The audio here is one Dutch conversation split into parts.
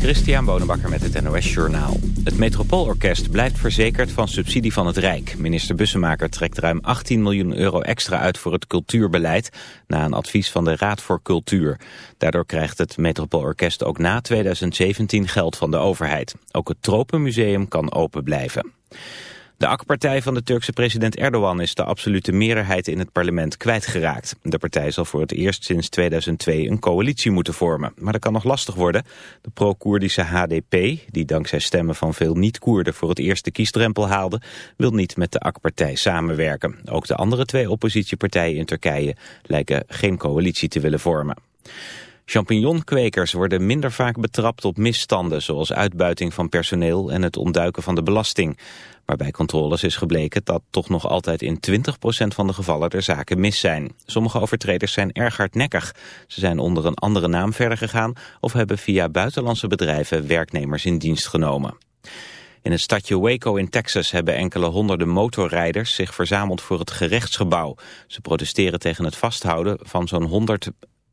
Christian Bonenbakker met het NOS Journaal. Het Metropoolorkest blijft verzekerd van subsidie van het Rijk. Minister Bussemaker trekt ruim 18 miljoen euro extra uit voor het cultuurbeleid... na een advies van de Raad voor Cultuur. Daardoor krijgt het Metropoolorkest ook na 2017 geld van de overheid. Ook het Tropenmuseum kan open blijven. De AK-partij van de Turkse president Erdogan is de absolute meerderheid in het parlement kwijtgeraakt. De partij zal voor het eerst sinds 2002 een coalitie moeten vormen. Maar dat kan nog lastig worden. De pro-Koerdische HDP, die dankzij stemmen van veel niet-Koerden voor het eerst de kiesdrempel haalde, wil niet met de AK-partij samenwerken. Ook de andere twee oppositiepartijen in Turkije lijken geen coalitie te willen vormen. Champignonkwekers worden minder vaak betrapt op misstanden... zoals uitbuiting van personeel en het ontduiken van de belasting. Maar bij controles is gebleken dat toch nog altijd in 20% van de gevallen er zaken mis zijn. Sommige overtreders zijn erg hardnekkig. Ze zijn onder een andere naam verder gegaan... of hebben via buitenlandse bedrijven werknemers in dienst genomen. In het stadje Waco in Texas hebben enkele honderden motorrijders zich verzameld voor het gerechtsgebouw. Ze protesteren tegen het vasthouden van zo'n 100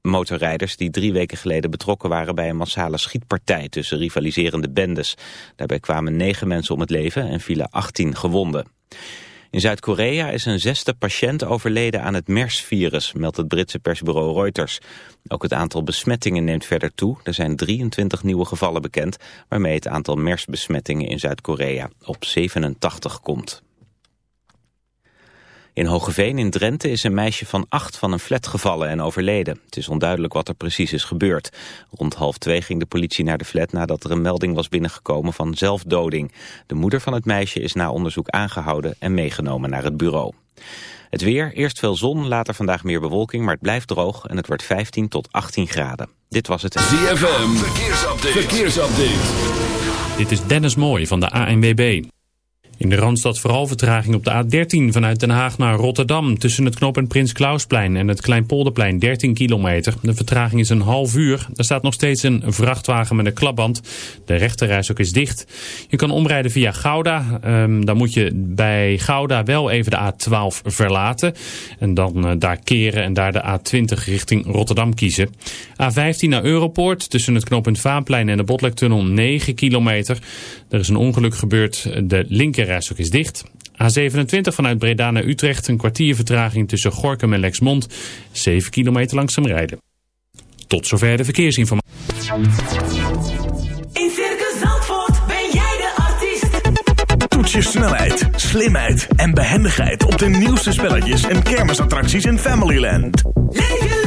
motorrijders die drie weken geleden betrokken waren bij een massale schietpartij tussen rivaliserende bendes. Daarbij kwamen negen mensen om het leven en vielen 18 gewonden. In Zuid-Korea is een zesde patiënt overleden aan het MERS-virus, meldt het Britse persbureau Reuters. Ook het aantal besmettingen neemt verder toe. Er zijn 23 nieuwe gevallen bekend, waarmee het aantal MERS-besmettingen in Zuid-Korea op 87 komt. In Hogeveen in Drenthe is een meisje van acht van een flat gevallen en overleden. Het is onduidelijk wat er precies is gebeurd. Rond half twee ging de politie naar de flat nadat er een melding was binnengekomen van zelfdoding. De moeder van het meisje is na onderzoek aangehouden en meegenomen naar het bureau. Het weer, eerst veel zon, later vandaag meer bewolking, maar het blijft droog en het wordt 15 tot 18 graden. Dit was het... ZFM, verkeersupdate. verkeersupdate. Dit is Dennis Mooij van de ANWB. In de Randstad vooral vertraging op de A13 vanuit Den Haag naar Rotterdam. Tussen het knooppunt Prins Klausplein en het Kleinpolderplein 13 kilometer. De vertraging is een half uur. Er staat nog steeds een vrachtwagen met een klapband. De rechterreis ook is dicht. Je kan omrijden via Gouda. Um, dan moet je bij Gouda wel even de A12 verlaten. En dan uh, daar keren en daar de A20 richting Rotterdam kiezen. A15 naar Europoort tussen het knooppunt Vaanplein en de Botlektunnel 9 kilometer. Er is een ongeluk gebeurd. De linker rijstok is dicht. A27 vanuit Breda naar Utrecht, een kwartier vertraging tussen Gorkum en Lexmond. 7 kilometer langzaam rijden. Tot zover de verkeersinformatie. In Circus Zandvoort ben jij de artiest. Toets je snelheid, slimheid en behendigheid op de nieuwste spelletjes en kermisattracties in Familyland. Leef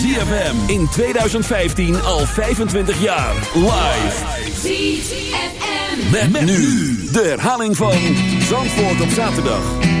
ZFM in 2015 al 25 jaar. Live. ZFM. Met, nu de herhaling van Zandvoort op zaterdag.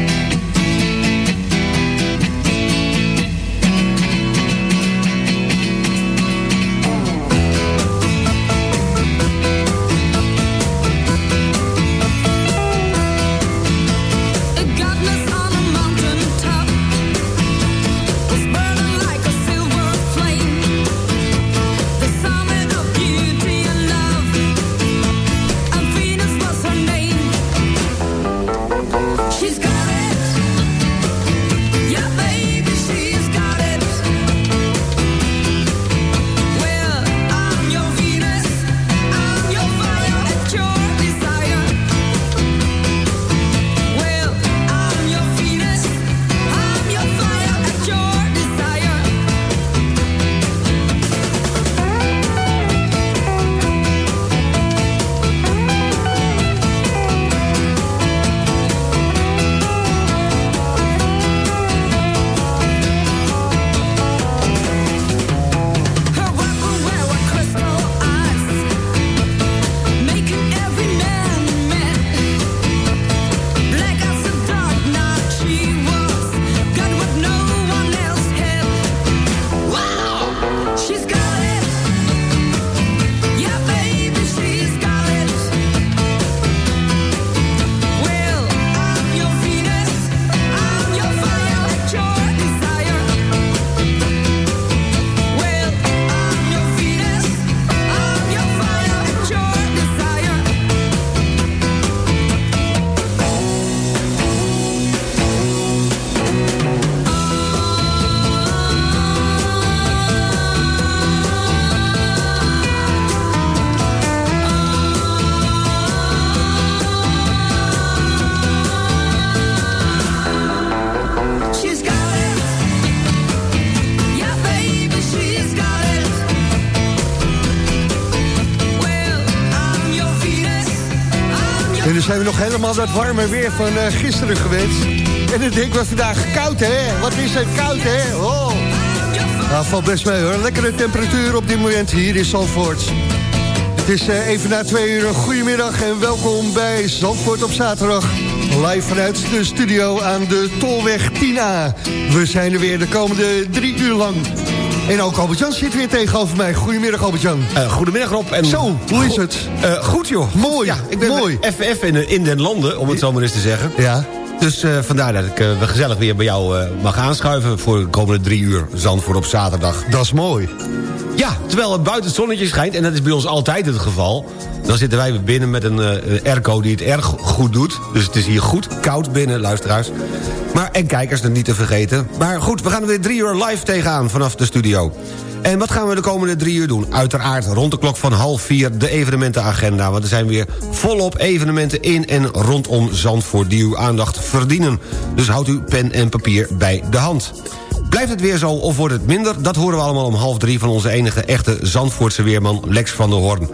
Dat warme weer van eh, gisteren geweest. En dan denken we vandaag koud, hè? Wat is het koud, hè? Oh. Nou, valt best mee, hoor. Lekkere temperatuur op dit moment hier in Zandvoort. Het is eh, even na twee uur. Goedemiddag en welkom bij Zandvoort op zaterdag. Live vanuit de studio aan de Tolweg 10A. We zijn er weer de komende drie uur lang. En ook Albert-Jan zit weer tegenover mij. Goedemiddag, Albert-Jan. Eh, goedemiddag Rob. En Zo, hoe is het? Eh, goed joh. Mooi, Ja, ik ben mooi. even in, in den landen, om het zo maar eens te zeggen. Ja, Dus eh, vandaar dat ik weer gezellig weer bij jou mag aanschuiven... voor de komende drie uur Zandvoort op zaterdag. dat is mooi. Ja, terwijl het buiten het zonnetje schijnt... en dat is bij ons altijd het geval... dan zitten wij weer binnen met een een airco die het erg goed doet. Dus het is hier goed koud binnen, luisteraars. Maar, en kijkers, er niet te vergeten. Maar goed, we gaan er weer drie uur live tegenaan vanaf de studio. En wat gaan we de komende drie uur doen? Uiteraard rond de klok van half vier de evenementenagenda. Want er zijn weer volop evenementen in en rondom Zandvoort... die uw aandacht verdienen. Dus houdt uw pen en papier bij de hand. Blijft het weer zo of wordt het minder? Dat horen we allemaal om half drie van onze enige echte Zandvoortse weerman Lex van der Hoorn.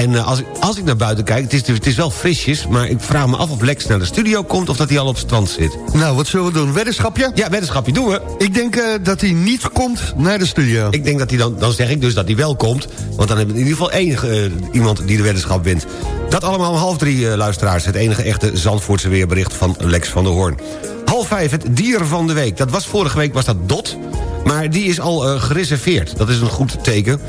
En eh, als, ik, als ik naar buiten kijk, het is, het is wel frisjes... maar ik vraag me af of Lex naar de studio komt of dat hij al op het strand zit. Nou, wat zullen we doen? Weddenschapje? Ja, weddenschapje doen we. Ik denk eh, dat hij niet komt naar de studio. Ik denk dat hij dan, dan zeg ik dus dat hij wel komt... want dan hebben we in ieder geval één, eh, iemand die de weddenschap wint. Dat allemaal om half drie, luisteraars. Het enige echte Zandvoortse weerbericht van Lex van der Hoorn. Half vijf, het dier van de week. Dat was vorige week was dat Dot, maar die is al gereserveerd. Dat is een goed teken.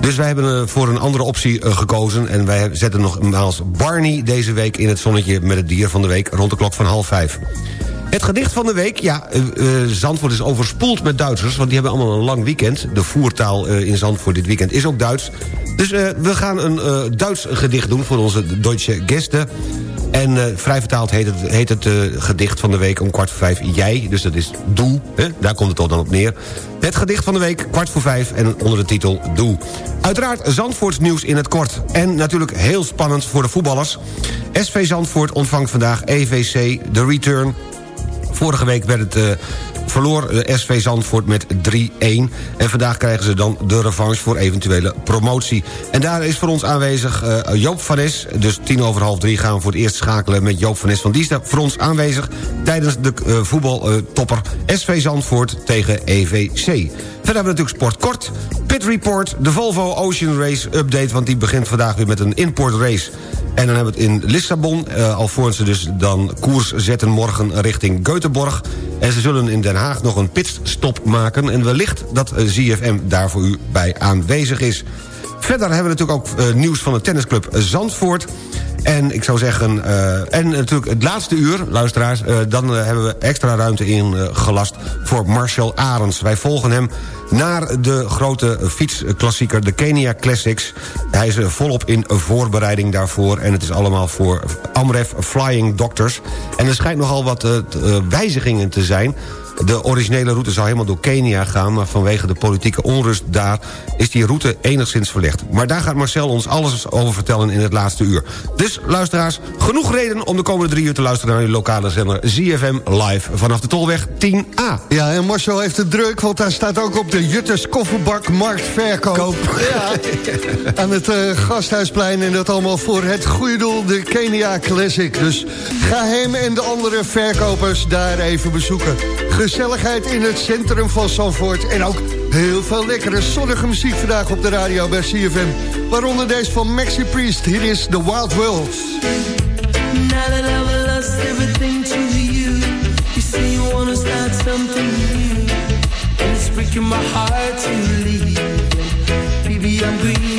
Dus wij hebben eh, voor een andere optie eh, gekozen... en wij zetten nogmaals Barney deze week in het zonnetje... met het dier van de week rond de klok van half vijf. Het gedicht van de week, ja, eh, Zandvoort is overspoeld met Duitsers... want die hebben allemaal een lang weekend. De voertaal in Zandvoort dit weekend is ook Duits. Dus we gaan een Duits gedicht doen voor onze Duitse gasten. En eh, vrij vertaald heet het, het eh, gedicht van de week om kwart voor vijf jij. Dus dat is doe, hè? daar komt het toch dan op neer. Het gedicht van de week, kwart voor vijf en onder de titel Doe. Uiteraard Zandvoorts nieuws in het kort. En natuurlijk heel spannend voor de voetballers. SV Zandvoort ontvangt vandaag EVC, de return Vorige week werd het, eh, verloor SV Zandvoort met 3-1. En vandaag krijgen ze dan de revanche voor eventuele promotie. En daar is voor ons aanwezig eh, Joop van Es. Dus tien over half drie gaan we voor het eerst schakelen met Joop van Es. Want die voor ons aanwezig tijdens de eh, voetbaltopper SV Zandvoort tegen EVC. Verder hebben we natuurlijk Sport Kort, Pit Report, de Volvo Ocean Race Update... want die begint vandaag weer met een import race. En dan hebben we het in Lissabon, uh, alvorens ze dus dan koers zetten morgen richting Göteborg. En ze zullen in Den Haag nog een pitstop maken. En wellicht dat uh, ZFM daar voor u bij aanwezig is. Verder hebben we natuurlijk ook uh, nieuws van de tennisclub Zandvoort. En ik zou zeggen, uh, en natuurlijk het laatste uur, luisteraars... Uh, dan hebben we extra ruimte ingelast voor Marcel Arends. Wij volgen hem naar de grote fietsklassieker, de Kenia Classics. Hij is volop in voorbereiding daarvoor... en het is allemaal voor Amref Flying Doctors. En er schijnt nogal wat wijzigingen te zijn... De originele route zou helemaal door Kenia gaan... maar vanwege de politieke onrust daar is die route enigszins verlegd. Maar daar gaat Marcel ons alles over vertellen in het laatste uur. Dus, luisteraars, genoeg reden om de komende drie uur te luisteren... naar uw lokale zender ZFM Live vanaf de Tolweg 10A. Ja, en Marcel heeft het druk, want hij staat ook op de Jutters Kofferbak Marktverkoop. Koop. Ja, aan het uh, Gasthuisplein en dat allemaal voor het goede doel, de Kenia Classic. Dus ga hem en de andere verkopers daar even bezoeken gezelligheid in het centrum van Zandvoort. En ook heel veel lekkere zonnige muziek vandaag op de radio bij CFM. Waaronder deze van Maxi Priest. Hier is The Wild World. Now that I've lost everything to you You say you wanna start something breaking my heart to leave. Baby, I'm grieving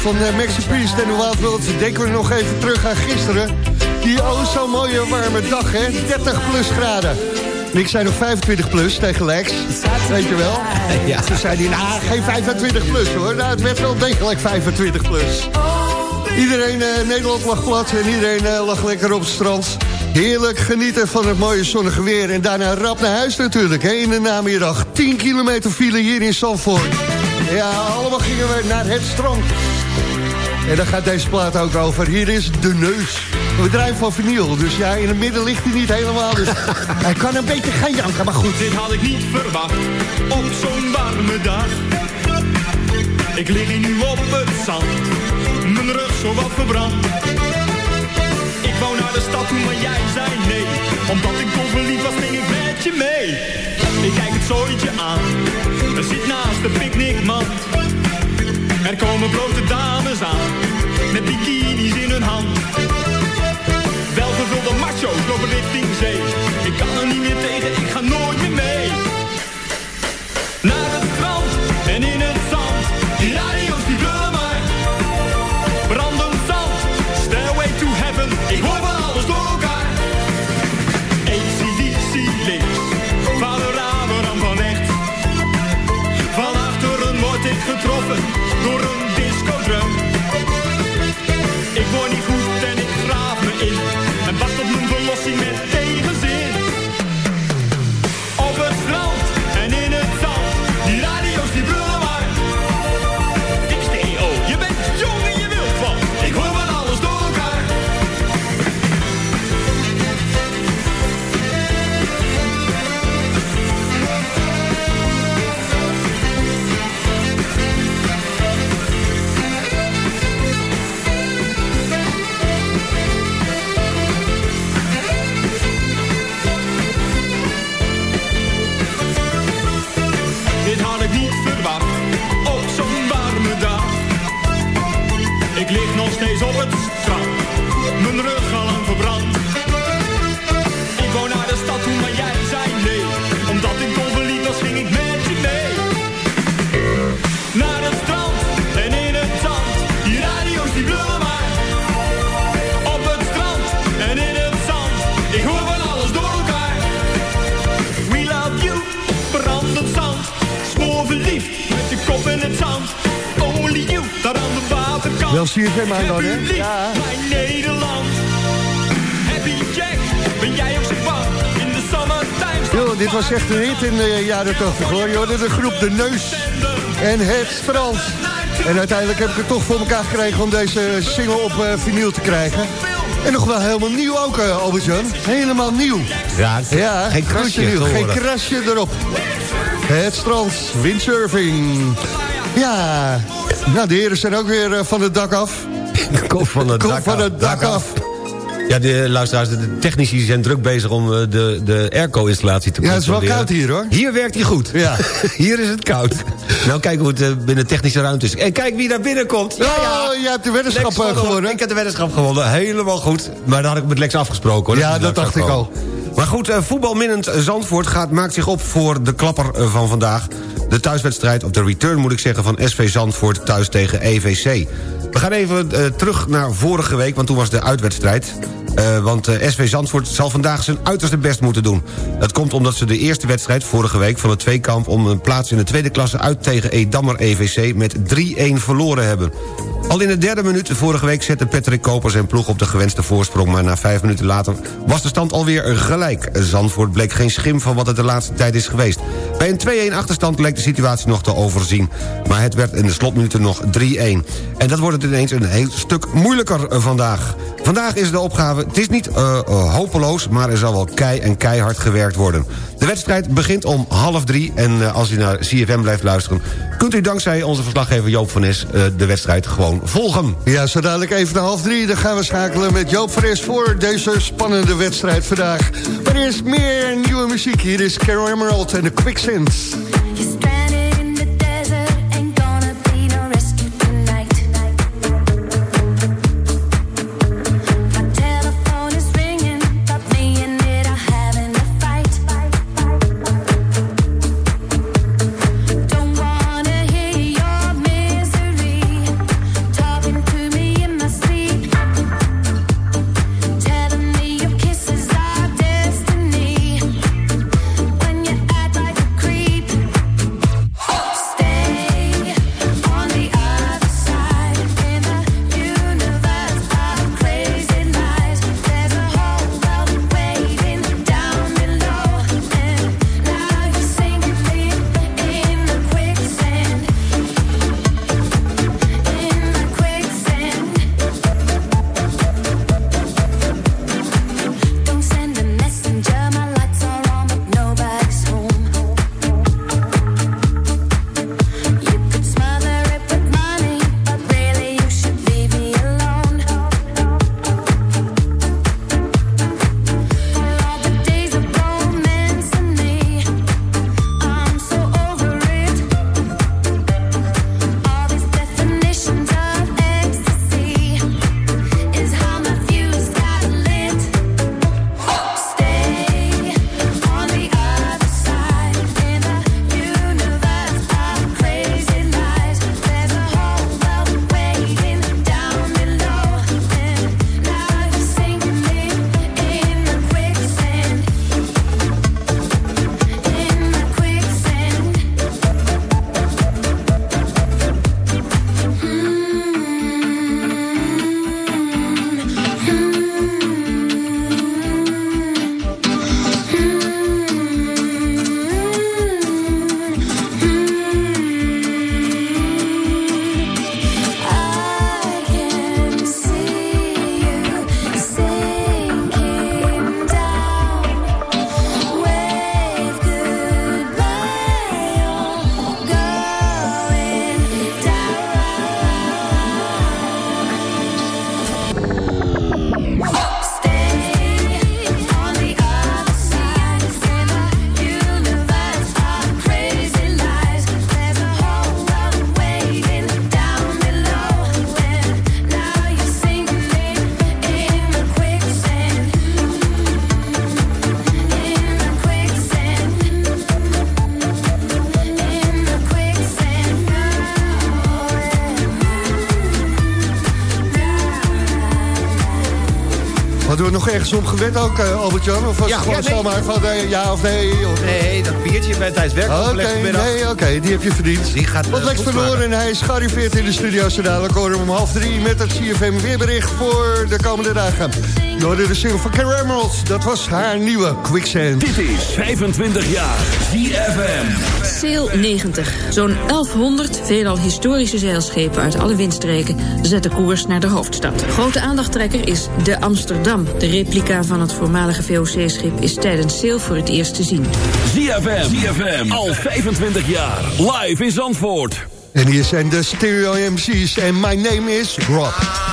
van eh, Maxi Priest en de Wild World denken we nog even terug aan gisteren. Die oh zo mooie warme dag, hè? 30 plus graden. En ik zei nog 25 plus tegen Lex. Weet je wel? Ja. Toen zei hij, nou, geen 25 plus hoor. Nou, het werd wel degelijk 25 plus. Iedereen, eh, Nederland lag plat en iedereen eh, lag lekker op het strand. Heerlijk genieten van het mooie zonnige weer. En daarna rap naar huis natuurlijk, hè, in de namiddag. 10 kilometer file hier in Zandvoort. Ja, allemaal gingen we naar het strand. En daar gaat deze plaat ook over. Hier is de neus. We draaien van vinyl, dus ja, in het midden ligt hij niet helemaal. Dus hij kan een beetje gaan janken, maar goed. Dit had ik niet verwacht op zo'n warme dag. Ik lig hier nu op het zand, mijn rug zo wat verbrand. Ik wou naar de stad toe, maar jij zei nee. Omdat ik dol verliefd was, ging ik met je mee. Ik kijk het zooitje aan, er zit naast de picknickmand. Er komen blote dames aan, met bikinis in hun hand. Welgevulde macho's lopen richting zee. Ik kan er niet meer tegen, ik ga nooit meer mee. Naar het strand en in het corro Wel CFM aan dan, hè? Ja. mijn Nederland. Happy Jack, ben jij bang in de summertime? Yo, dit was echt een hit in de jaren 80 hoor. Je hoorde de groep De Neus en Het Strand. En uiteindelijk heb ik het toch voor elkaar gekregen om deze single op eh, vinyl te krijgen. En nog wel helemaal nieuw ook, uh, Albert-Jan. Helemaal nieuw. Ja, Ja, geen krasje nieuw. Geen krasje erop. Het strand, windsurfing. Ja, nou de heren zijn ook weer eh, van het dak af. Kom van het Kom dak van af, het dak af. Ja, de luisteraars, de technici zijn druk bezig om eh, de, de airco-installatie te Ja, het is wel controleren. koud hier hoor. Hier werkt hij goed. Ja. hier is het koud. nou, kijken hoe het eh, binnen technische ruimte is. En kijk wie daar binnenkomt. Ja, ja. Oh, jij hebt de weddenschap gewonnen. Ik heb de weddenschap gewonnen. Helemaal goed. Maar dat had ik met Lex afgesproken. Hoor. Ja, dat straks dacht ik al. Maar goed, voetbalminnend Zandvoort gaat, maakt zich op voor de klapper van vandaag. De thuiswedstrijd, of de return moet ik zeggen... van SV Zandvoort thuis tegen EVC. We gaan even eh, terug naar vorige week, want toen was de uitwedstrijd. Eh, want eh, SV Zandvoort zal vandaag zijn uiterste best moeten doen. Dat komt omdat ze de eerste wedstrijd vorige week van het tweekamp... om een plaats in de tweede klasse uit tegen Edammer EVC met 3-1 verloren hebben. Al in de derde minuut vorige week zette Patrick Koper zijn ploeg op de gewenste voorsprong... maar na vijf minuten later was de stand alweer gelijk. Zandvoort bleek geen schim van wat het de laatste tijd is geweest. Bij een 2-1 achterstand leek de situatie nog te overzien. Maar het werd in de slotminuten nog 3-1. En dat wordt het ineens een heel stuk moeilijker vandaag. Vandaag is de opgave het is niet eh, eh, hopeloos, maar er zal wel kei en keihard gewerkt worden. De wedstrijd begint om half drie en eh, als u naar CFM blijft luisteren... kunt u dankzij onze verslaggever Joop van Nes de wedstrijd gewoon volgen. Ja, zo dadelijk even na half drie. Dan gaan we schakelen met Joop Fres voor deze spannende wedstrijd vandaag. Maar eerst meer nieuwe muziek. Hier is Carol Emerald en de Quicksand. Ergens op gewet ook, eh, Albert-Jan? Of was Ja, het gewoon ja, nee. zomaar van eh, ja of nee? Of... Nee, dat biertje bij tijdens werk Oké, nee, oké, die heb je verdiend. Die gaat, Wat eh, Lex. Hoorn en hij is gearriveerd in de studio. Zo dadelijk horen om half drie met het CFM weerbericht voor de komende dagen. Je hoorde de single van Carol Emerald. Dat was haar nieuwe Quicksand. Dit is 25 jaar ZFM. Sail 90. Zo'n 1100 veelal historische zeilschepen uit alle windstreken zetten koers naar de hoofdstad. Grote aandachttrekker is de Amsterdam. De replica van het voormalige VOC-schip is tijdens Sail voor het eerst te zien. ZFM. ZFM. Al 25 jaar. Live in Zandvoort. En hier zijn de Stereo MC's en my name is Rob.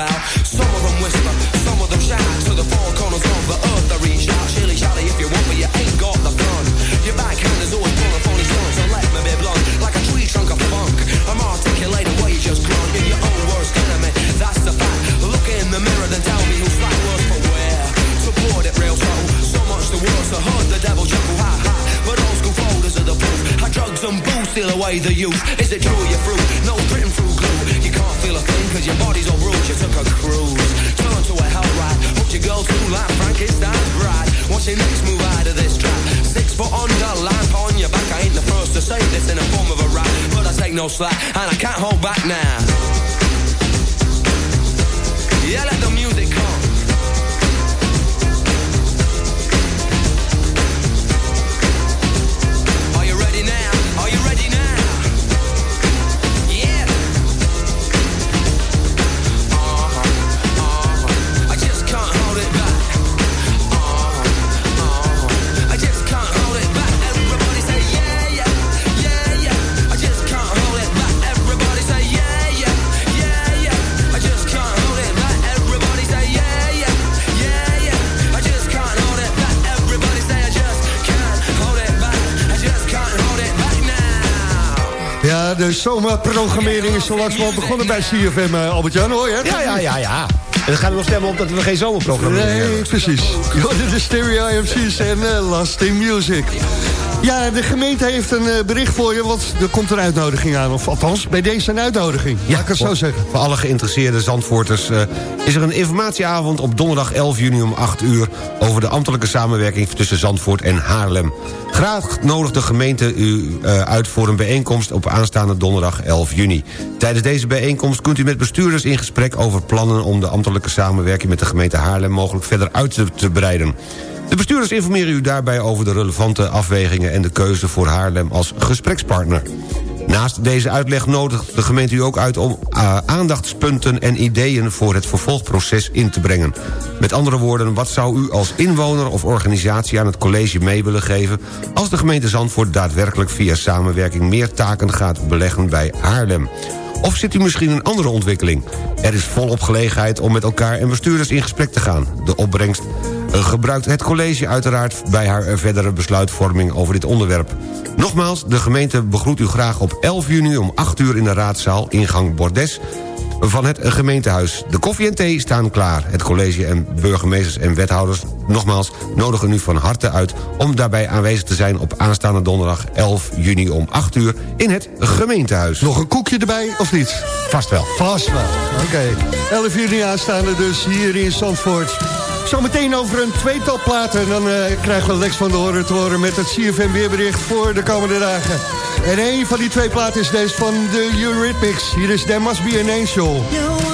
about. So zomerprogrammering is zo langzamerhand begonnen bij CFM, eh, Albert-Jan, hoor je? Ja, ja, ja, ja. En dan gaan we nog stemmen op dat we geen zomerprogramma meer Nee, hebben. precies. Je hoorde de Stereo MC's en eh, Last in Music. Ja, de gemeente heeft een eh, bericht voor je, want er komt een uitnodiging aan. Of althans, bij deze een uitnodiging. Ja, ik het zo zeggen. Voor alle geïnteresseerde Zandvoorters eh, is er een informatieavond op donderdag 11 juni om 8 uur... over de ambtelijke samenwerking tussen Zandvoort en Haarlem. Graag nodigt de gemeente u eh, uit voor een bijeenkomst op aanstaande donderdag 11 juni. Tijdens deze bijeenkomst kunt u met bestuurders in gesprek over plannen... om de ambtelijke samenwerking met de gemeente Haarlem mogelijk verder uit te, te breiden. De bestuurders informeren u daarbij over de relevante afwegingen... en de keuze voor Haarlem als gesprekspartner. Naast deze uitleg nodigt de gemeente u ook uit om uh, aandachtspunten en ideeën voor het vervolgproces in te brengen. Met andere woorden, wat zou u als inwoner of organisatie aan het college mee willen geven... als de gemeente Zandvoort daadwerkelijk via samenwerking meer taken gaat beleggen bij Haarlem? Of zit u misschien een andere ontwikkeling? Er is volop gelegenheid om met elkaar en bestuurders in gesprek te gaan. De opbrengst eh, gebruikt het college uiteraard bij haar eh, verdere besluitvorming over dit onderwerp. Nogmaals, de gemeente begroet u graag op 11 juni om 8 uur in de raadzaal, ingang Bordes van het gemeentehuis. De koffie en thee staan klaar. Het college en burgemeesters en wethouders nogmaals nodigen u van harte uit... om daarbij aanwezig te zijn op aanstaande donderdag 11 juni om 8 uur in het gemeentehuis. Nog een koekje erbij, of niet? Vast wel. Vast wel. Oké. 11 juni aanstaande dus hier in Zandvoort. Zometeen over een tweetal platen. Dan eh, krijgen we Lex van de Horen te horen met het CFM weerbericht voor de komende dagen. En een van die twee platen is deze van de Eurythmics. Hier is There Must Be an Angel.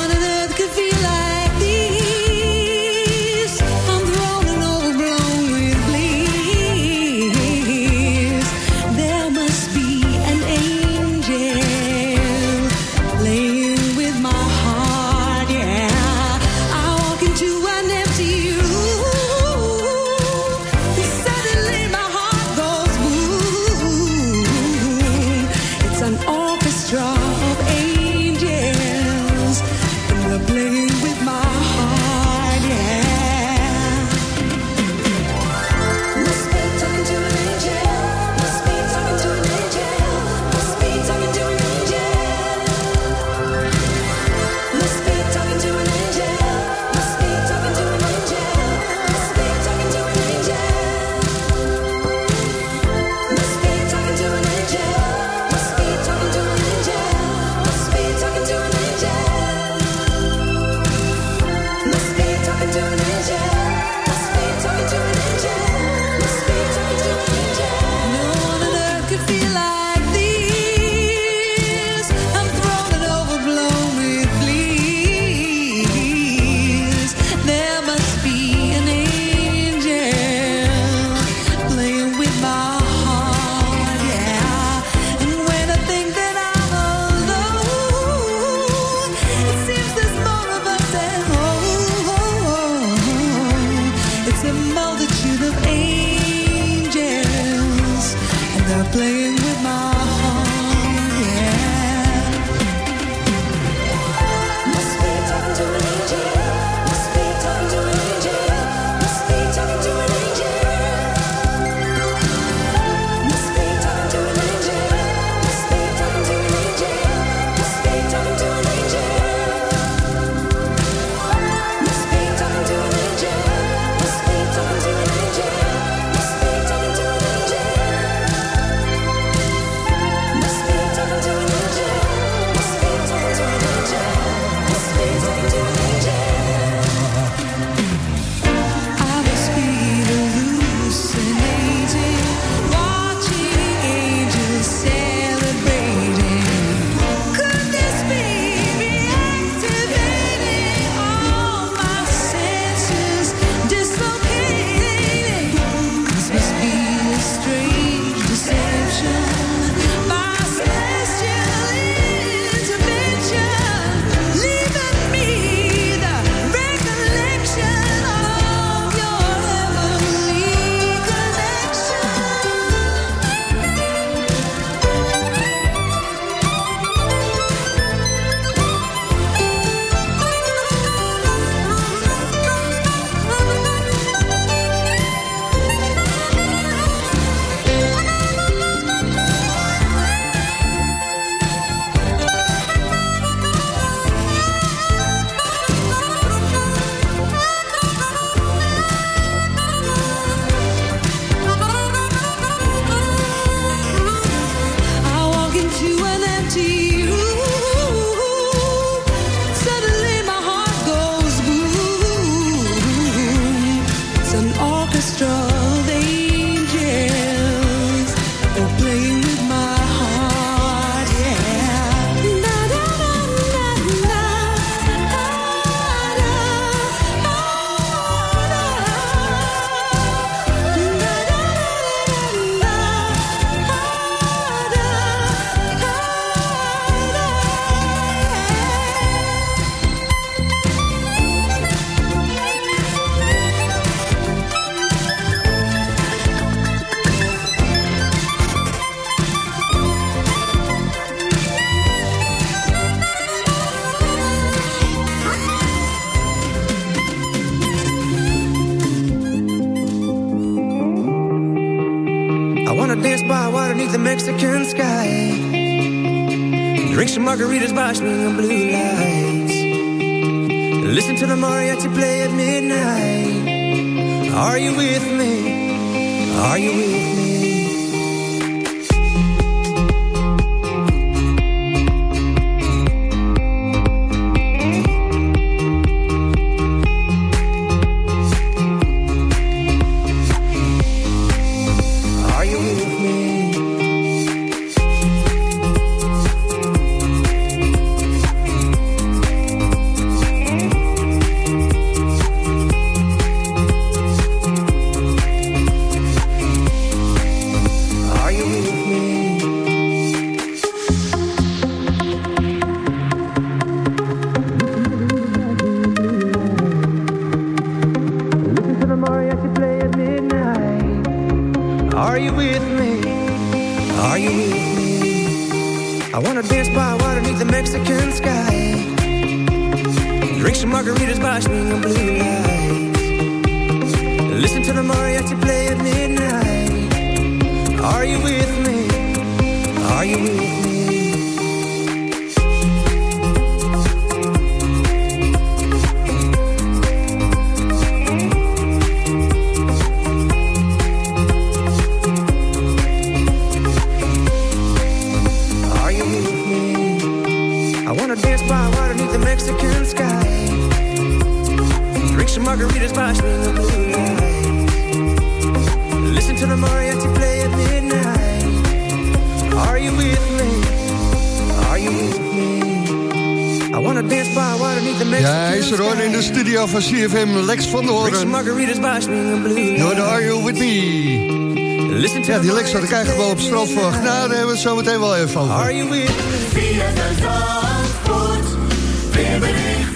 Margaritas by swinging blue lights. Listen to the mariachi play at midnight. Are you with me? Are you with me? Van CFM, Lex van der Hoorn. Door de Are You With Me. Listen to Ja, die Lex had ik eigenlijk wel op strand verwacht. midnight. Nou, daar hebben we het zo meteen wel even over. Are you with me?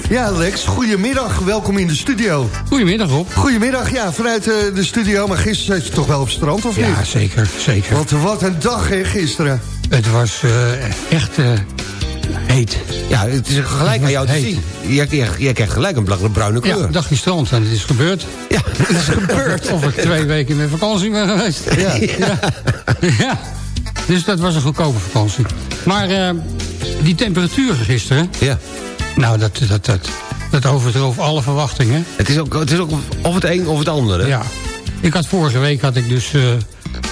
Ja, Lex, goedemiddag. Welkom in de studio. Goedemiddag Rob. Goedemiddag, ja, vanuit eh, de studio. Maar gisteren zat je toch wel op strand, of Ja, niet? zeker, zeker. Want wat een dag, hè, gisteren. Het was eh, echt eh, heet. Ja, het is gelijk aan jou te Heet. zien. Jij, jij, jij krijgt gelijk een bruine kleur. Ja, dagje strand en het is gebeurd. Ja, het is gebeurd. Of ik twee weken met vakantie ben geweest. Ja. ja. Ja. Dus dat was een goedkope vakantie. Maar eh, die temperaturen gisteren, Ja. nou dat, dat, dat, dat alle verwachtingen. Het is, ook, het is ook of het een of het ander, hè? Ja. Ik had vorige week had ik dus eh,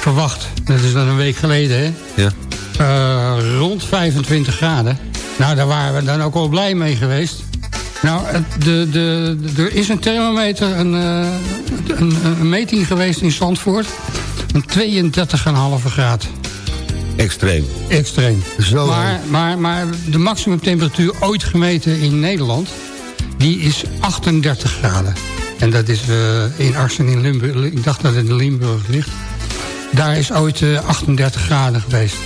verwacht, dat is dan een week geleden hè, Ja. Eh, rond 25 graden. Nou, daar waren we dan ook wel blij mee geweest. Nou, de, de, de- er is een thermometer, een, eh, een, een meting geweest in Zandvoort. Een 32,5 graad. Extreem. Extreem. Zo, maar, maar, maar de maximumtemperatuur ooit gemeten in Nederland... die is 38 graden. En dat is eh, in Arsen in Limburg. Ik dacht dat het in Limburg ligt. Daar is ooit eh, 38 graden geweest.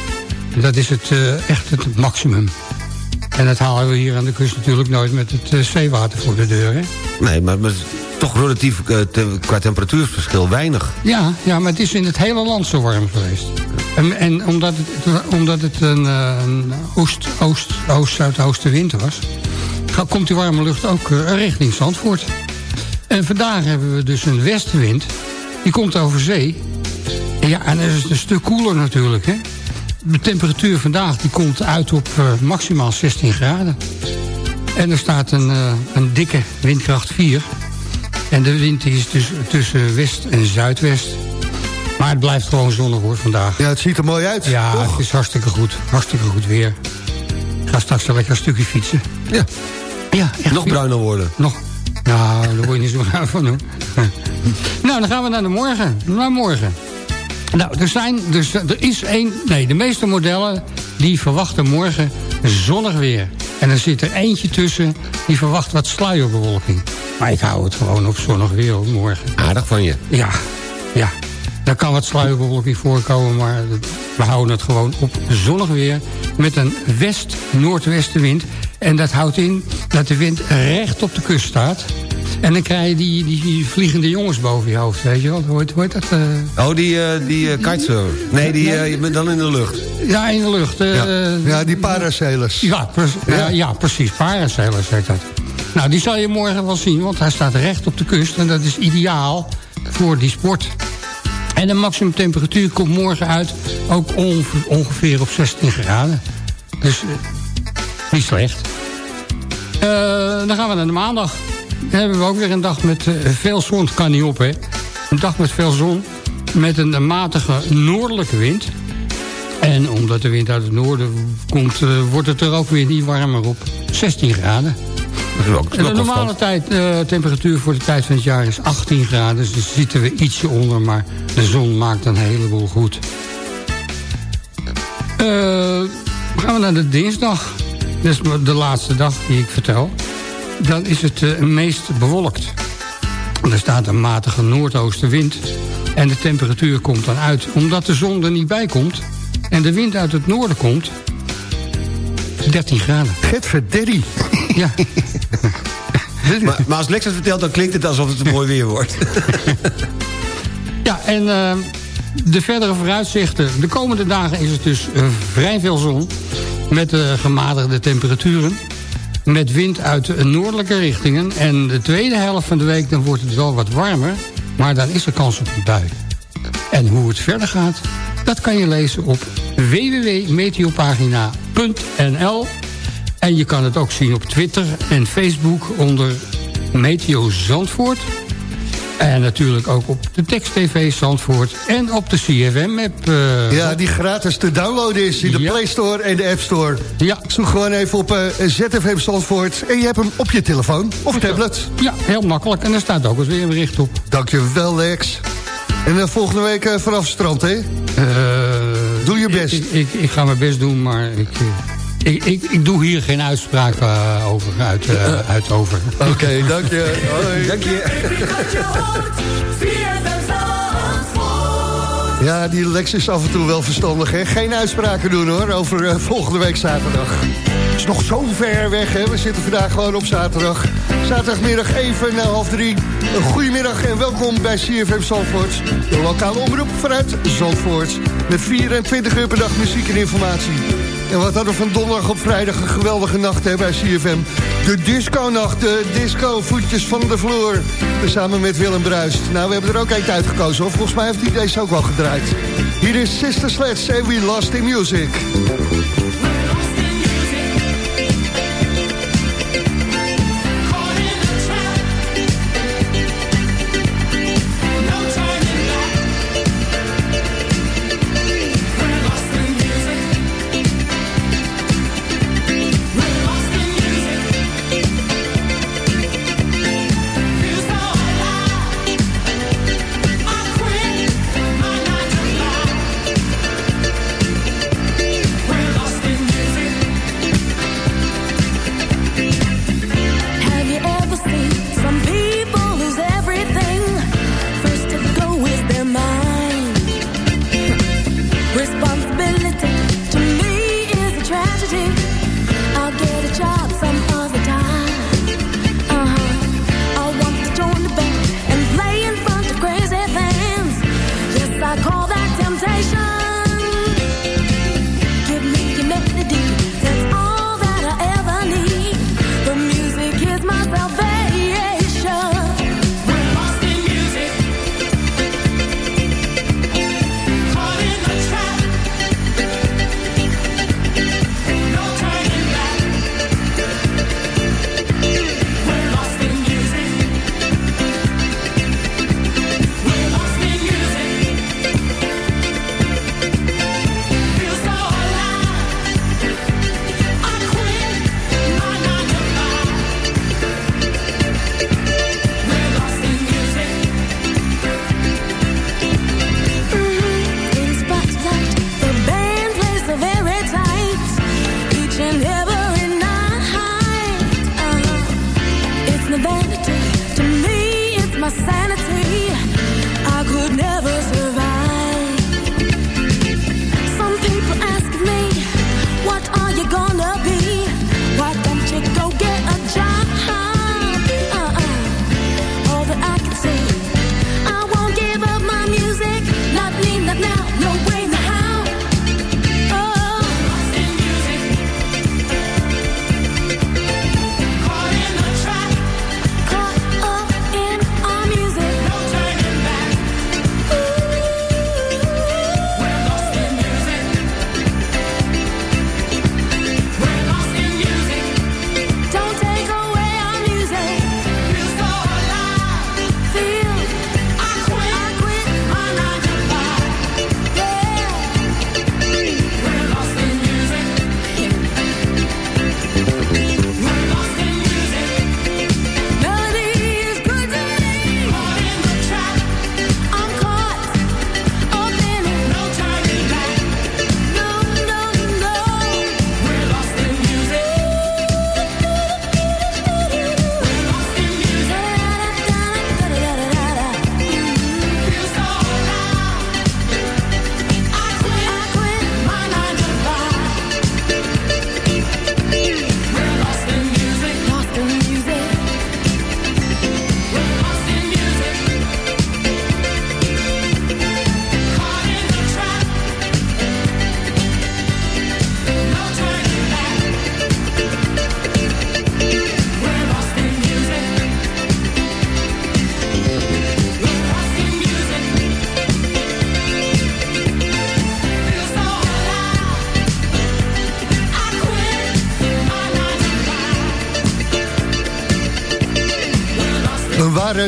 Dat is het, eh, echt het maximum. En dat halen we hier aan de kust natuurlijk nooit met het eh, zeewater voor de deur. Hè? Nee, maar, maar toch relatief eh, te- qua temperatuurverschil weinig. Ja, ja, maar het is in het hele land zo warm geweest. En, en omdat het, omdat het een, eh, een oost, oost, oost, zuidoostenwind was... komt die warme lucht ook richting Zandvoort. En vandaag hebben we dus een westenwind. Die komt over zee. En ja, en dat is een stuk koeler natuurlijk, hè. De temperatuur vandaag die komt uit op eh, maximaal 16 graden. En er staat een, eh, een dikke windkracht 4... En de wind is dus tussen west en zuidwest. Maar het blijft gewoon zonnig hoor vandaag. Ja, het ziet er mooi uit. Ja, toch? het is hartstikke goed. Hartstikke goed weer. Ik ga straks wel lekker een stukje fietsen. Ja, Ja, echt. nog bruiner worden. Nog. Nou, daar word je niet zo bruin van hoor. nou, dan gaan we naar de morgen. Naar morgen. Nou, er, zijn, dus, er is één... Nee, de meeste modellen die verwachten morgen zonnig weer. En er zit er eentje tussen die verwacht wat sluierbewolking. Maar ik hou het gewoon op zonnig weer hoor, morgen. Aardig van je. Ja, ja. Daar kan wat sluierbewolking voorkomen, maar we houden het gewoon op zonnig weer. Met een west-noordwestenwind. En dat houdt in dat de wind recht op de kust staat. En dan krijg je die, die, die vliegende jongens boven je hoofd, weet je wel. Hoe heet, hoe heet dat? eh? Oh, die, eh die eh, kitesurfer. Nee, die je bent dan in de lucht. ja, in de lucht. Ja. Ja, die parasailers. Ja, pre- ja. ja, precies. Parasailers heet dat. Nou, die zal je morgen wel zien, want hij staat recht op de kust. En dat is ideaal voor die sport. En de maximum temperatuur komt morgen uit ook onge- ongeveer op 16 graden. Dus niet slecht. Dan gaan we naar de maandag. Hebben we ook weer een dag met eh, veel zon. Het kan niet op, hè. Een dag met veel zon. Met een matige noordelijke wind. En omdat de wind uit het noorden komt... eh, wordt het er ook weer niet warmer op. 16 graden. Dat is ook, En de normale tijd, eh, temperatuur voor de tijd van het jaar is 18 graden. Dus zitten we ietsje onder, maar de zon maakt een heleboel goed. Gaan we naar de dinsdag. Dat is de laatste dag die ik vertel. Dan is het eh, meest bewolkt. Er staat een matige noordoostenwind. En de temperatuur komt dan uit. Omdat de zon er niet bij komt... en de wind uit het noorden komt... 13 graden. Getverderi. Ja. Maar, maar als Lex het vertelt, dan klinkt het alsof het een mooi weer wordt. Ja, en eh, de verdere vooruitzichten. De komende dagen is het dus eh, vrij veel zon. Met eh, gematigde temperaturen. Met wind uit de noordelijke richtingen. En de tweede helft van de week dan wordt het wel wat warmer. Maar dan is er kans op een bui. En hoe het verder gaat, dat kan je lezen op www.meteopagina.nl. En je kan het ook zien op Twitter en Facebook onder Meteo Zandvoort. En natuurlijk ook op de Text TV Zandvoort en op de CFM-app. eh, Ja, die gratis te downloaden is in de Ja. Play Store en de App Store. Ja. Zoek gewoon even op eh, ZFM Zandvoort en je hebt hem op je telefoon of tablet. Ja, heel makkelijk. En er staat ook eens weer een bericht op. Dankjewel, Lex. En uh, volgende week uh, vanaf het strand, hè? Uh, Doe je best. Ik, ik, ik, ga mijn best doen, maar ik, ik, ik, ik doe hier geen uitspraak uh, over, uit, uh, uit over. Oké, okay, dank je. Hoi. Dank je. Ja, die Lex is af en toe wel verstandig, hè? Geen uitspraken doen, hoor, over uh, volgende week zaterdag. Het is nog zo ver weg, hè? We zitten vandaag gewoon op zaterdag. Zaterdagmiddag even na half drie. Een goedemiddag en welkom bij CFM Zandvoort. De lokale omroep vanuit Zandvoort. Met 24 uur per dag muziek en informatie. En wat hadden we van donderdag op vrijdag een geweldige nacht hè, bij CFM. De disco-nacht, de disco-voetjes van de vloer. Samen met Willem Bruist. Nou, we hebben er ook eentje uitgekozen. Hoor. Volgens mij heeft hij deze ook wel gedraaid. Hier is Sister Sledge en We Lost in Music.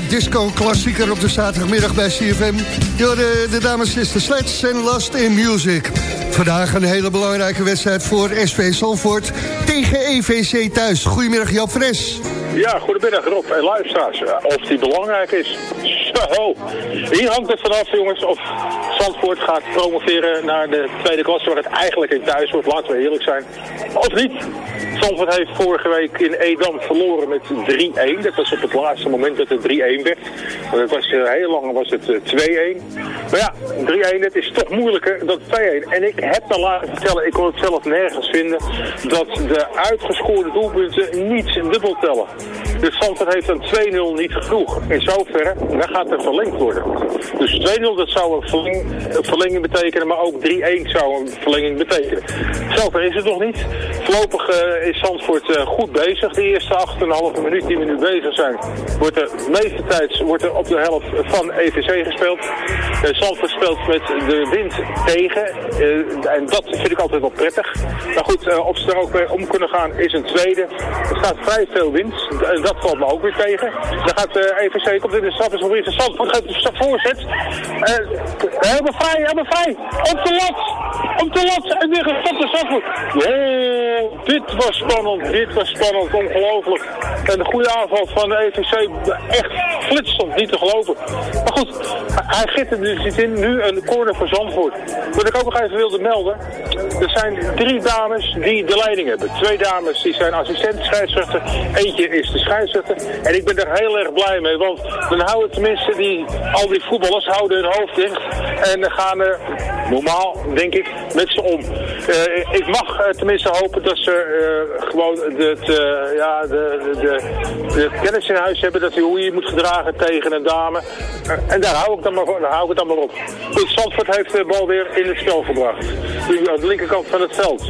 Disco-klassieker op de zaterdagmiddag bij CFM. De, de dames Sister Sleds en Last in Music. Vandaag een hele belangrijke wedstrijd voor SV Zandvoort tegen EVC thuis. Goedemiddag Joop Fres. Ja, goedemiddag Rob en luisteraars. Of die belangrijk is. Zo, hier hangt het vanaf jongens of Zandvoort gaat promoveren naar de tweede klasse waar het eigenlijk in thuis wordt. Laten we eerlijk zijn. Of niet. Zandvoort heeft vorige week in Edam verloren met 3-1. Dat was op het laatste moment dat het 3-1 werd. Want het was, eh, heel lang was het eh, 2-1. Maar ja, 3-1 het is toch moeilijker dan 2-1. En ik heb me laten vertellen, ik kon het zelf nergens vinden, dat de uitgescoorde doelpunten niet dubbel tellen. Dus Zandvoort heeft een 2-0 niet genoeg. In zoverre, dan gaat er verlengd worden. Dus 2-0 dat zou een, verleng, een verlenging betekenen, maar ook 3-1 zou een verlenging betekenen. Zover is het nog niet. Voorlopig eh, is Zandvoort eh, goed bezig. De eerste 8,5 minuut die we nu bezig zijn, wordt de meeste tijd wordt er op de helft van EVC gespeeld. Eh, Zandvoort speelt met de wind tegen. en dat vind ik altijd wel prettig. Maar goed, of ze er ook mee om kunnen gaan is een tweede. Er staat vrij veel wind. En dat valt me ook weer tegen. Dan gaat eh, EVC, komt in de stad, is nog weer Zandvoort, gaat de voorzet. Eh, helemaal vrij, helemaal vrij. Op de lat. Op de lat. En weer gestopt de Zandvoort. Dit was spannend. Dit was spannend. Ongelooflijk. En de goede aanval van de EVC. Echt flitsend. Niet te geloven. Maar goed, hij giet er dus niet in. Nu een corner voor Zandvoort. Wat ik ook nog even wilde melden. Er zijn drie dames die de leiding hebben. Twee dames die zijn assistent scheidsrechter. Eentje is de scheidsrechter. En ik ben daar heel erg blij mee. Want dan houden tenminste die, al die voetballers houden hun hoofd dicht. En gaan er normaal, denk ik, met ze om. Eh, ik mag eh, tenminste hopen dat ze eh, gewoon het, eh, ja, de, de, de, kennis in huis hebben. Dat je hoe je moet gedragen tegen een dame. En daar hou ik dan maar, hou ik het maar op. Goed, Zandvoort heeft de bal weer in het spel gebracht. Nu aan de linkerkant van het veld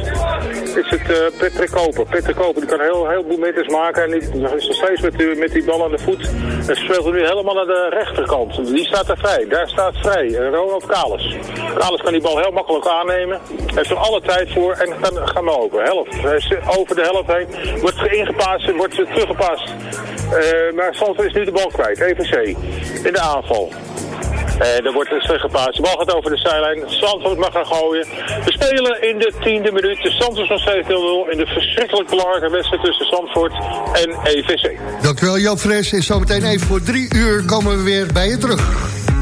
is het Patrick Koper. Patrick Koper die kan heel, heel meters maken. En die is nog steeds met, die- met die bal aan de voet. En speelt nu helemaal naar de rechterkant. Die staat er vrij. Daar staat vrij. Ronald Kalis. Kalis kan die bal heel makkelijk aannemen. Heeft er alle tijd voor en kan, gaan we open. Is over de helft heen. Wordt ingepast en wordt teruggepast. Eh, maar Zandvoort is nu de bal kwijt. EVC. In de aanval. En er wordt dus teruggepaast. De bal gaat over de zijlijn. Zandvoort mag gaan gooien. We spelen in de tiende minuut. De stand is nog steeds 0-0 in de verschrikkelijk belangrijke wedstrijd tussen Zandvoort en EVC. Dankjewel Joop Fres. En zometeen even voor drie uur komen we weer bij je terug.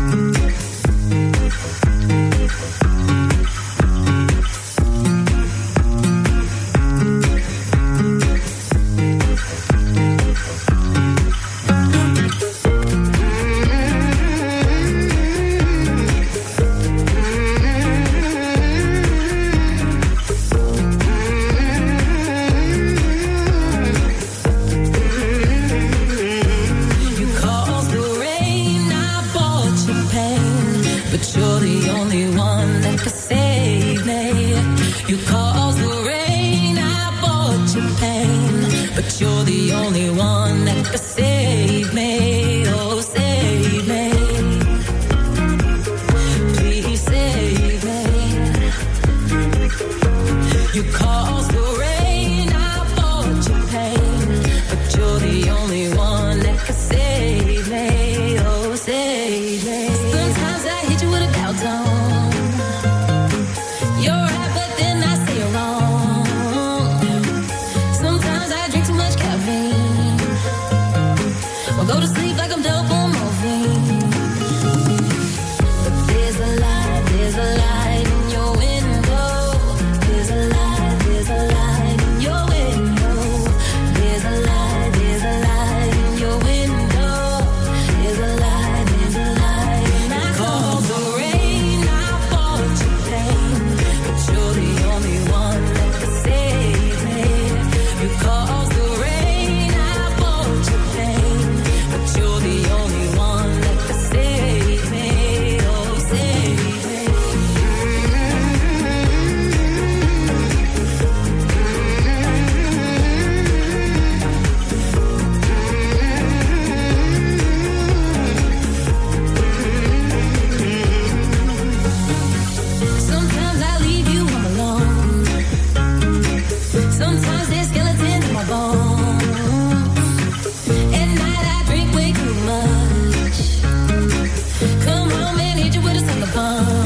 看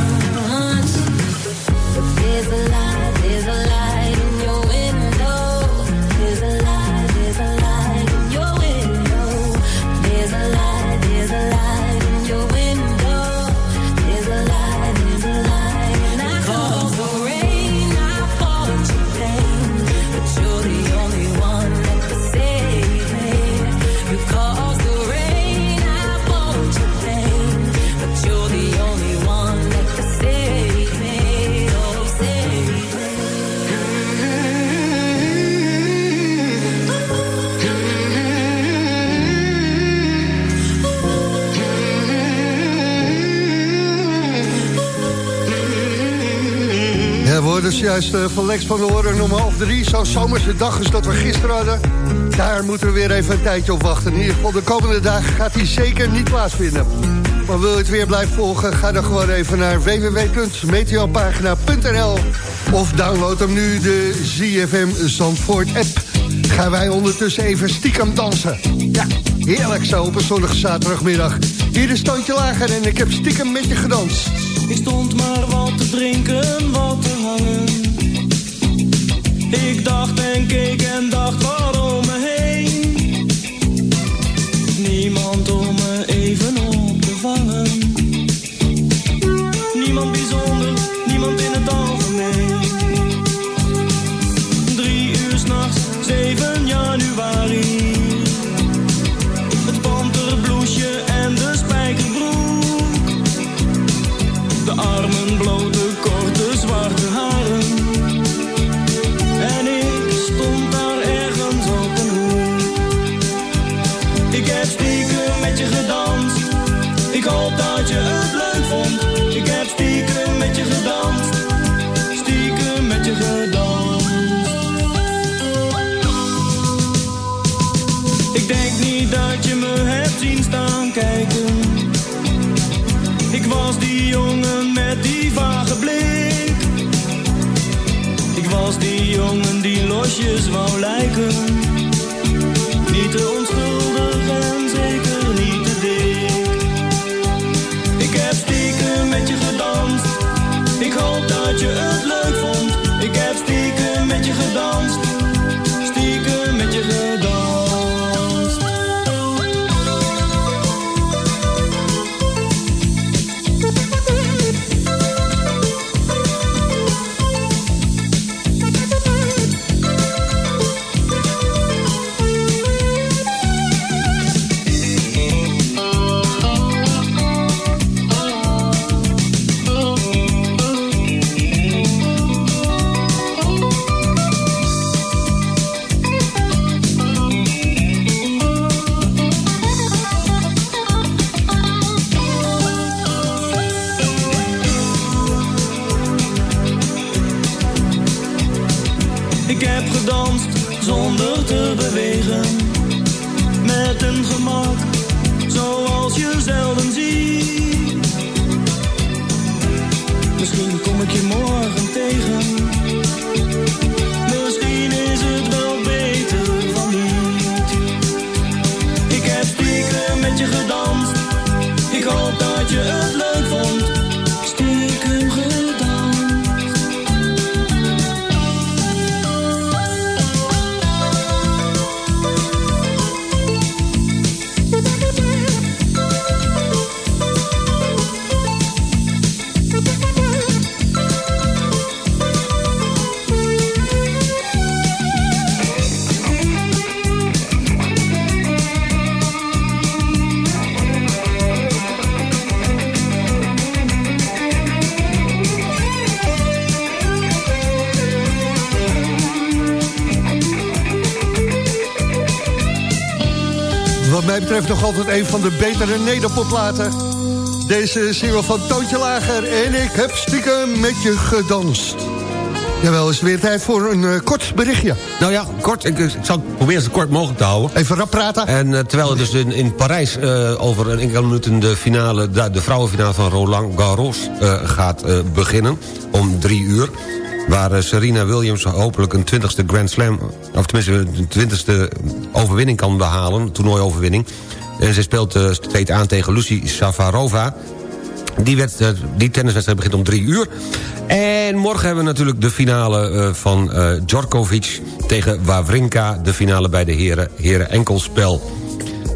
juist eh, van Lex van de Horen om half drie. Zo'n zomerse dag is dat we gisteren hadden. Daar moeten we weer even een tijdje op wachten. In ieder geval de komende dagen gaat hij zeker niet plaatsvinden. Maar wil je het weer blijven volgen, ga dan gewoon even naar www.meteopagina.nl of download hem nu, de ZFM Zandvoort app. Gaan wij ondertussen even stiekem dansen. Ja, heerlijk zo op een zonnige zaterdagmiddag. Hier is Toontje Lager en ik heb stiekem met je gedanst. Ik stond maar wat te drinken, wat te. Ik dacht en keek en dacht waarom Betreft nog altijd een van de betere nederpopplaten. Deze single van Toontje Lager en ik heb stiekem met je gedanst. Jawel, is het weer tijd voor een eh, kort berichtje. Nou ja, kort. Ik, ik zal het proberen zo kort mogelijk te houden. Even rap praten. En eh, terwijl er dus in, in Parijs eh, over een enkele minuten de, finale, de, de vrouwenfinale van Roland Garros gaat beginnen. Om drie uur. Waar Serena Williams hopelijk een twintigste Grand Slam... of tenminste een twintigste overwinning kan behalen. Toernooioverwinning. En zij speelt, eh, treedt aan tegen Lucy Safarova. Die, wed- eh, die tenniswedstrijd begint om drie uur. En morgen hebben we natuurlijk de finale eh, van eh, Djokovic tegen Wawrinka. De finale bij de heren, heren enkelspel.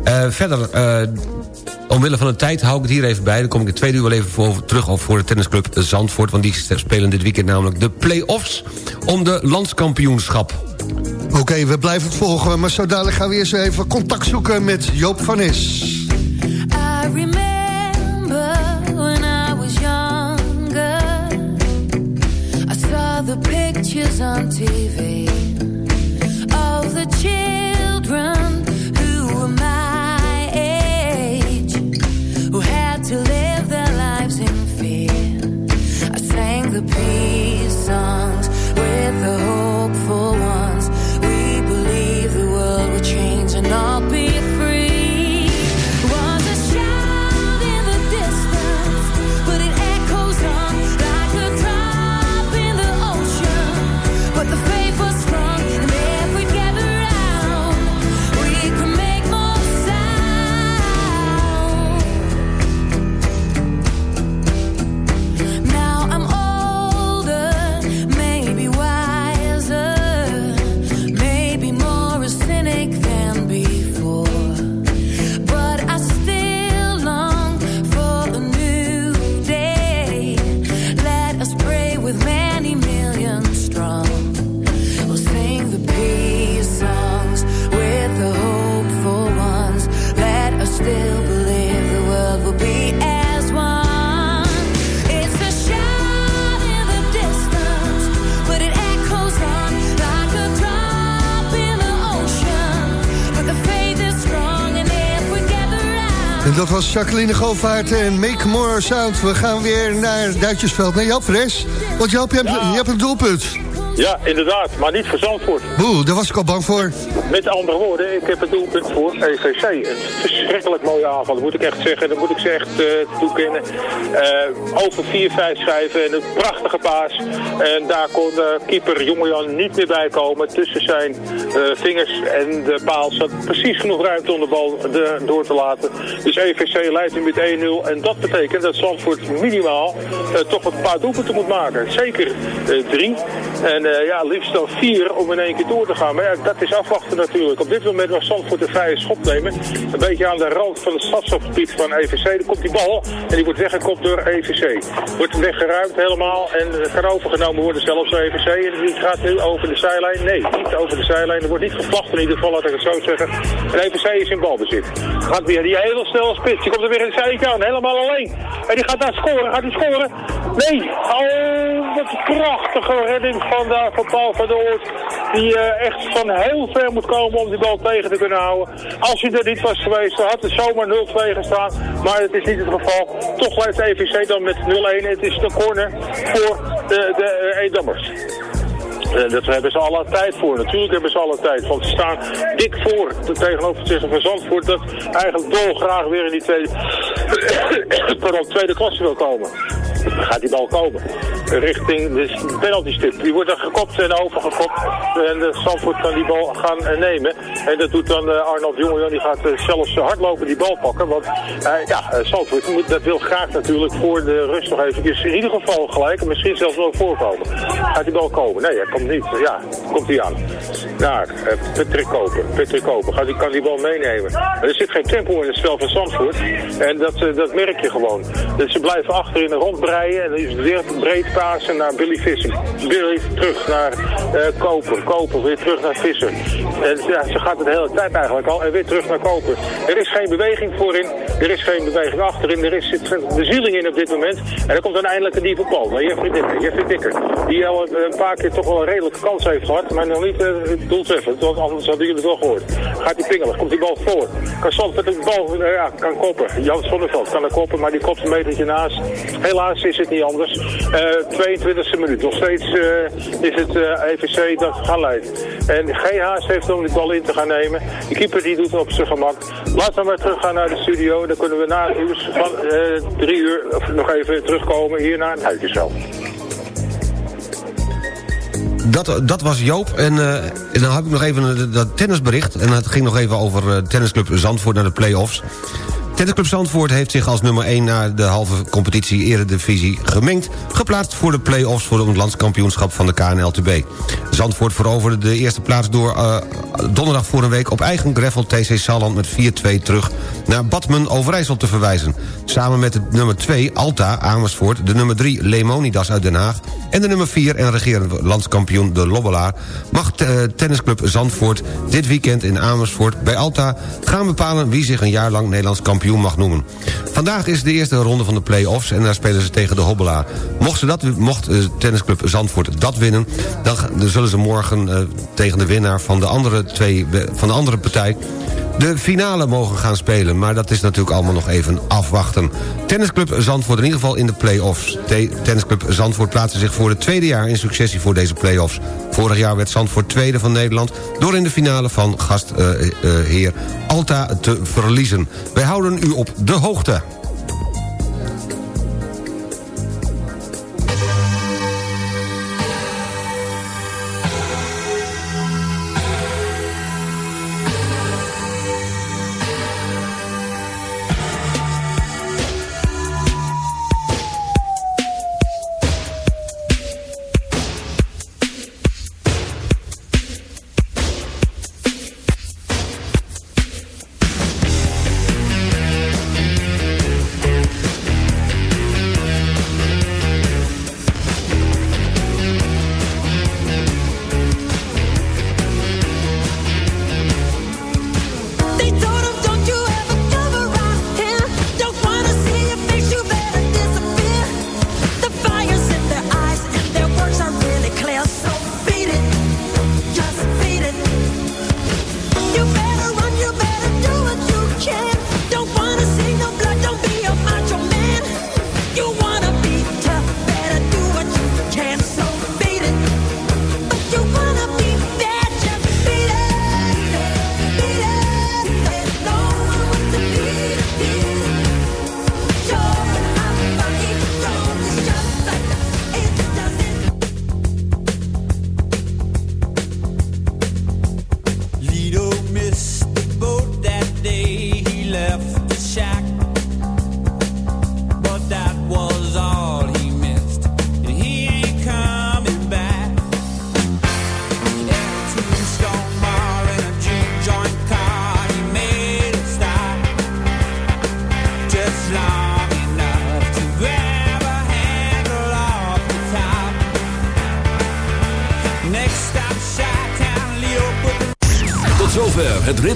Eh, verder, eh, omwille van de tijd hou ik het hier even bij. Dan kom ik in tweede uur wel even terug op voor de tennisclub Zandvoort. Want die spelen dit weekend namelijk de play-offs om de landskampioenschap. Oké, we blijven het volgen, maar zo dadelijk gaan we eerst even contact zoeken met Joop van Nes. I remember when I was younger. I saw the pictures on TV Jacqueline Govaert en Make More Sound. We gaan weer naar Duitsersveld, naar Jan Fres. Want je hebt, je hebt een doelpunt. Ja, inderdaad, maar niet voor Zandvoort. Oeh, daar was ik al bang voor. Met andere woorden, ik heb een doelpunt voor EVC. Een verschrikkelijk mooie aanval, moet ik echt zeggen. Dat moet ik ze echt eh, toekennen. Eh, over 4-5 schrijven en een prachtige paas. En daar kon uh, keeper Jongejan niet meer bij komen. Tussen zijn vingers en de paal zat precies genoeg ruimte om de bal de- door te laten. Dus EVC leidt nu met 1-0. En dat betekent dat Zandvoort minimaal toch een paar doelpunten moet maken. Zeker drie. En ja, liefst dan vier om in één keer door te gaan. Maar ja, dat is afwachten Op dit moment was Zandvoort een vrije schop nemen. Een beetje aan de rand van het stadsgebied van EVC. Dan komt die bal en die wordt weggekopt door EVC. Wordt weggeruimd helemaal en kan overgenomen worden zelfs door EVC. En die gaat nu over de zijlijn. Nee, niet over de zijlijn. Er wordt niet gevlacht in ieder geval, laat ik het zo zeggen. En EVC is in balbezit. Gaat weer die hele snelle spits. Die komt er weer in de zijkant helemaal alleen. En die gaat daar scoren. Gaat hij scoren? Nee. Oh, wat een prachtige redding van daar van Paul van der Oort. Die eh, echt van heel ver moet komen om die bal tegen te kunnen houden. Als hij er niet was geweest, dan had het zomaar 0-2 gestaan. Maar het is niet het geval. Toch de EVC dan met 0-1. Het is de corner voor de, de Edammers. Eh, dat hebben ze alle tijd voor. Natuurlijk hebben ze alle tijd. Want ze staan dik voor tegenover zich van Zandvoort. Dat eigenlijk dolgraag weer in die tweede, pardon, tweede klasse wil komen. Gaat die bal komen. Richting de penaltystip. Die wordt dan gekopt en overgekopt. En Zandvoort kan die bal gaan eh, nemen. En dat doet dan eh, Arnold Jongejan. Die gaat zelfs hardlopen die bal pakken. Want ja, Zandvoort moet, dat wil graag natuurlijk voor de rust nog eventjes in ieder geval gelijk. En misschien zelfs wel voorkomen. Gaat die bal komen? Nee, hij niet. Ja, komt hij aan. Daar, eh, Patrick Koper. Koper. Gaat die, kan die bal meenemen. Er zit geen tempo in het spel van Zandvoort. En dat, eh, dat merk je gewoon. Dus ze blijven achterin rondbreien. En dan is het weer breed pasen naar Billy Visser. Billy terug naar eh, Koper. Koper weer terug naar Visser. En ja, ze gaat het de hele tijd eigenlijk al. En weer terug naar Koper. Er is geen beweging voorin. Er is geen beweging achterin. Er is, zit bezieling in op dit moment. En er komt dan eindelijk een diepe bal. Maar Jeffrey Dikker. Jeffrey Dikker. Die al een paar keer toch wel redelijke kans heeft gehad. Maar nog niet uh, doeltreffend. Want anders hadden jullie het wel gehoord. Gaat die pingelen. Komt die bal voor. Kan met de bal eh, ja, kan koppen. Jan Zonneveld kan er koppen. Maar die kopt een metertje naast. Helaas is het niet anders. Eh 22e minuut. Nog steeds eh, is het eh, EVC dat gaat. En GH's heeft om die bal in te gaan nemen. De keeper die doet het op zijn gemak. Laten we maar teruggaan naar de studio. Dan kunnen we na het nieuws van eh, drie uur nog even terugkomen hier naar het Huisjesveld. Dat, dat was Joop. En, eh, en dan heb ik nog even eh, dat tennisbericht. En het ging nog even over eh, tennisclub Zandvoort naar de play-offs. Tennisclub Zandvoort heeft zich als nummer 1 naar de halve competitie Eredivisie gemengd. Geplaatst voor de play-offs voor het landskampioenschap van de KNLTB. Zandvoort veroverde de eerste plaats door eh, donderdag voor een week op eigen gravel TC Salland met 4-2 terug naar Badmen Overijssel te verwijzen. Samen met de nummer 2 Alta Amersfoort, de nummer 3 Lemonidas uit Den Haag en de nummer 4 en regerend landskampioen de Lobbelaar mag eh, tennisclub Zandvoort dit weekend in Amersfoort bij Alta gaan bepalen wie zich een jaar lang Nederlands kampioen mag noemen. Vandaag is de eerste ronde van de play-offs en daar spelen ze tegen de Hobbelaar. Mocht, ze dat, mocht eh, tennisclub Zandvoort dat winnen, dan, zullen ze morgen eh, tegen de winnaar van de andere, twee, van de andere partij de finale mogen gaan spelen. Maar dat is natuurlijk allemaal nog even afwachten. Tennisclub Zandvoort in ieder geval in de play-offs. Te- Tennisclub Zandvoort plaatste zich voor het tweede jaar in successie voor deze play-offs. Vorig jaar werd Zandvoort tweede van Nederland... door in de finale van gastheer Alta te verliezen. Wij houden u op de hoogte.